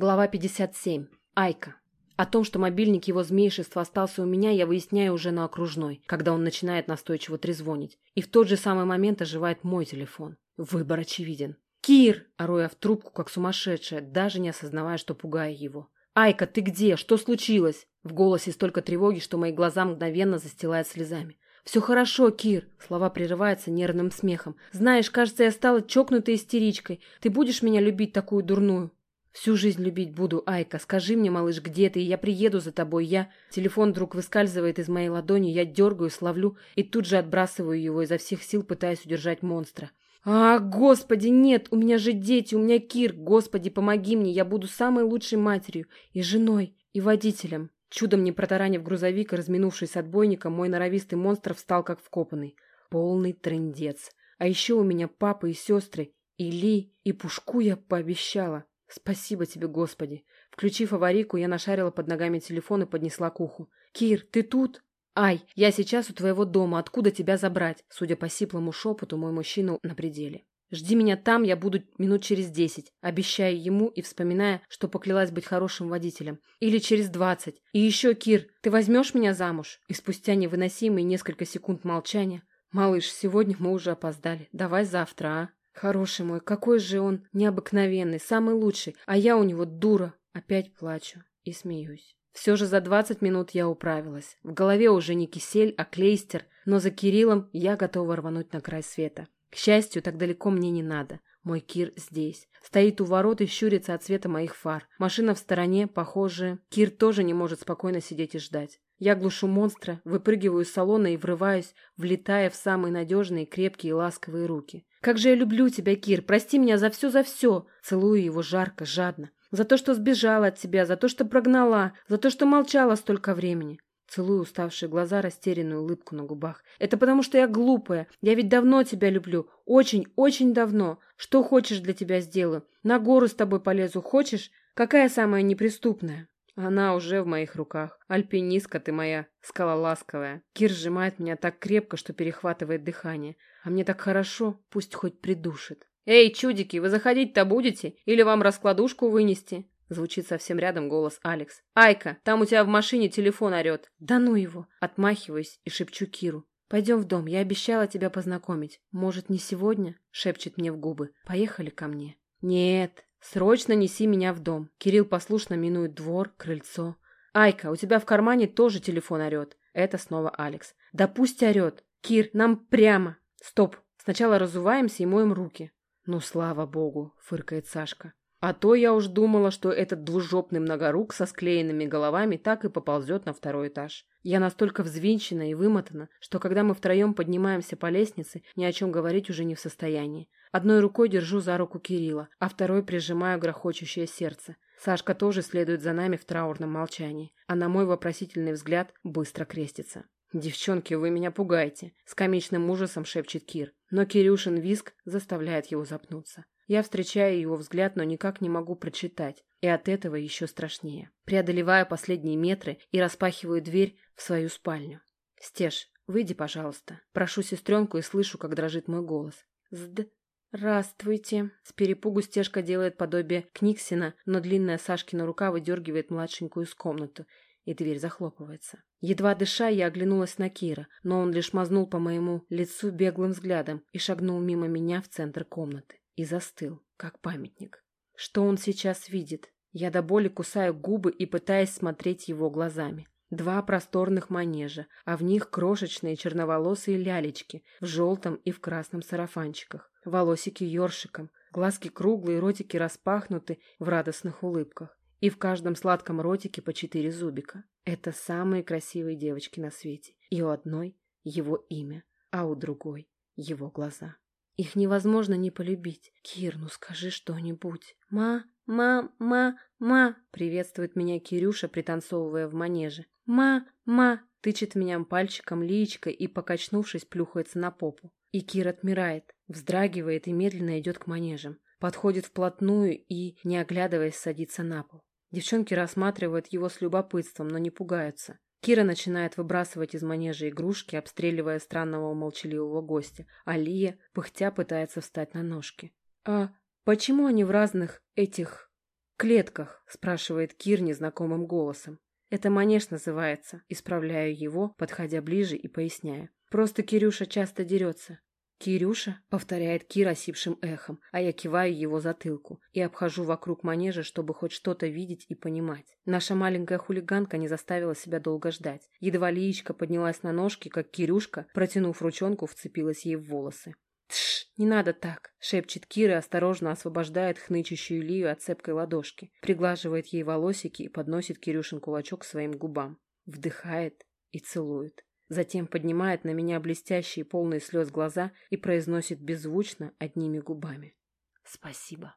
Глава 57. Айка. О том, что мобильник его змейшества остался у меня, я выясняю уже на окружной, когда он начинает настойчиво трезвонить. И в тот же самый момент оживает мой телефон. Выбор очевиден. «Кир!» – ору я в трубку, как сумасшедшая, даже не осознавая, что пугаю его. «Айка, ты где? Что случилось?» В голосе столько тревоги, что мои глаза мгновенно застилают слезами. «Все хорошо, Кир!» Слова прерываются нервным смехом. «Знаешь, кажется, я стала чокнутой истеричкой. Ты будешь меня любить такую дурную?» Всю жизнь любить буду, Айка. Скажи мне, малыш, где ты, я приеду за тобой. Я... Телефон вдруг выскальзывает из моей ладони, я дергаю, словлю и тут же отбрасываю его изо всех сил, пытаясь удержать монстра. А, господи, нет, у меня же дети, у меня Кир. Господи, помоги мне, я буду самой лучшей матерью и женой, и водителем. Чудом не протаранив грузовик разминувшись с отбойником, мой норовистый монстр встал как вкопанный. Полный трындец. А еще у меня папа и сестры, и Ли, и Пушку я пообещала. Спасибо тебе, Господи. Включив аварийку, я нашарила под ногами телефон и поднесла к уху. Кир, ты тут? Ай, я сейчас у твоего дома. Откуда тебя забрать? Судя по сиплому шепоту, мой мужчина на пределе. Жди меня там, я буду минут через десять, обещая ему и вспоминая, что поклялась быть хорошим водителем. Или через двадцать. И еще, Кир, ты возьмешь меня замуж? И спустя невыносимые несколько секунд молчания. Малыш, сегодня мы уже опоздали. Давай завтра, а? Хороший мой, какой же он необыкновенный, самый лучший, а я у него дура. Опять плачу и смеюсь. Все же за двадцать минут я управилась. В голове уже не кисель, а клейстер, но за Кириллом я готова рвануть на край света. К счастью, так далеко мне не надо. Мой Кир здесь. Стоит у ворот и щурится от света моих фар. Машина в стороне, похоже. Кир тоже не может спокойно сидеть и ждать. Я глушу монстра, выпрыгиваю из салона и врываюсь, влетая в самые надежные, крепкие и ласковые руки. «Как же я люблю тебя, Кир! Прости меня за все, за все!» Целую его жарко, жадно. «За то, что сбежала от тебя, за то, что прогнала, за то, что молчала столько времени!» Целую уставшие глаза, растерянную улыбку на губах. «Это потому, что я глупая. Я ведь давно тебя люблю. Очень, очень давно. Что хочешь для тебя сделаю. На гору с тобой полезу. Хочешь? Какая самая неприступная?» Она уже в моих руках. Альпинистка ты моя, скала ласковая. Кир сжимает меня так крепко, что перехватывает дыхание. А мне так хорошо, пусть хоть придушит. «Эй, чудики, вы заходить-то будете? Или вам раскладушку вынести?» Звучит совсем рядом голос Алекс. «Айка, там у тебя в машине телефон орет». «Да ну его!» Отмахиваюсь и шепчу Киру. «Пойдем в дом, я обещала тебя познакомить. Может, не сегодня?» Шепчет мне в губы. «Поехали ко мне». «Нет, «Срочно неси меня в дом». Кирилл послушно минует двор, крыльцо. «Айка, у тебя в кармане тоже телефон орет». Это снова Алекс. «Да пусть орет. Кир, нам прямо». «Стоп. Сначала разуваемся и моем руки». «Ну, слава богу», — фыркает Сашка. А то я уж думала, что этот двужопный многорук со склеенными головами так и поползет на второй этаж. Я настолько взвинчена и вымотана, что когда мы втроем поднимаемся по лестнице, ни о чем говорить уже не в состоянии. Одной рукой держу за руку Кирилла, а второй прижимаю грохочущее сердце. Сашка тоже следует за нами в траурном молчании, а на мой вопросительный взгляд быстро крестится. «Девчонки, вы меня пугаете!» — с комичным ужасом шепчет Кир. Но Кирюшин виск заставляет его запнуться. Я встречаю его взгляд, но никак не могу прочитать. И от этого еще страшнее. Преодолеваю последние метры и распахиваю дверь в свою спальню. «Стеж, выйди, пожалуйста». Прошу сестренку и слышу, как дрожит мой голос. «Зд... «Здравствуйте!» С перепугу стежка делает подобие Книксина, но длинная Сашкина рука выдергивает младшенькую из комнаты, и дверь захлопывается. Едва дыша, я оглянулась на Кира, но он лишь мазнул по моему лицу беглым взглядом и шагнул мимо меня в центр комнаты. И застыл, как памятник. Что он сейчас видит? Я до боли кусаю губы и пытаюсь смотреть его глазами. Два просторных манежа, а в них крошечные черноволосые лялечки в желтом и в красном сарафанчиках, волосики ёршиком, глазки круглые, ротики распахнуты в радостных улыбках. И в каждом сладком ротике по четыре зубика. Это самые красивые девочки на свете. И у одной его имя, а у другой его глаза. Их невозможно не полюбить. Кир, ну скажи что-нибудь. Ма, ма, ма, ма, приветствует меня Кирюша, пританцовывая в манеже. «Ма! Ма!» – тычет меня пальчиком личикой и, покачнувшись, плюхается на попу. И Кир отмирает, вздрагивает и медленно идет к манежам. Подходит вплотную и, не оглядываясь, садится на пол. Девчонки рассматривают его с любопытством, но не пугаются. Кира начинает выбрасывать из манежа игрушки, обстреливая странного молчаливого гостя, а Лия, пыхтя, пытается встать на ножки. «А почему они в разных этих клетках?» – спрашивает Кир незнакомым голосом. «Это манеж называется», – исправляю его, подходя ближе и поясняя. «Просто Кирюша часто дерется. «Кирюша?» — повторяет Кир осипшим эхом, а я киваю его затылку и обхожу вокруг манежа, чтобы хоть что-то видеть и понимать. Наша маленькая хулиганка не заставила себя долго ждать. Едва Лиечка поднялась на ножки, как Кирюшка, протянув ручонку, вцепилась ей в волосы. «Тш, не надо так!» — шепчет Кира и осторожно освобождает хнычущую Лию от цепкой ладошки, приглаживает ей волосики и подносит Кирюшин кулачок к своим губам. Вдыхает и целует. Затем поднимает на меня блестящие полные слез глаза и произносит беззвучно одними губами. «Спасибо».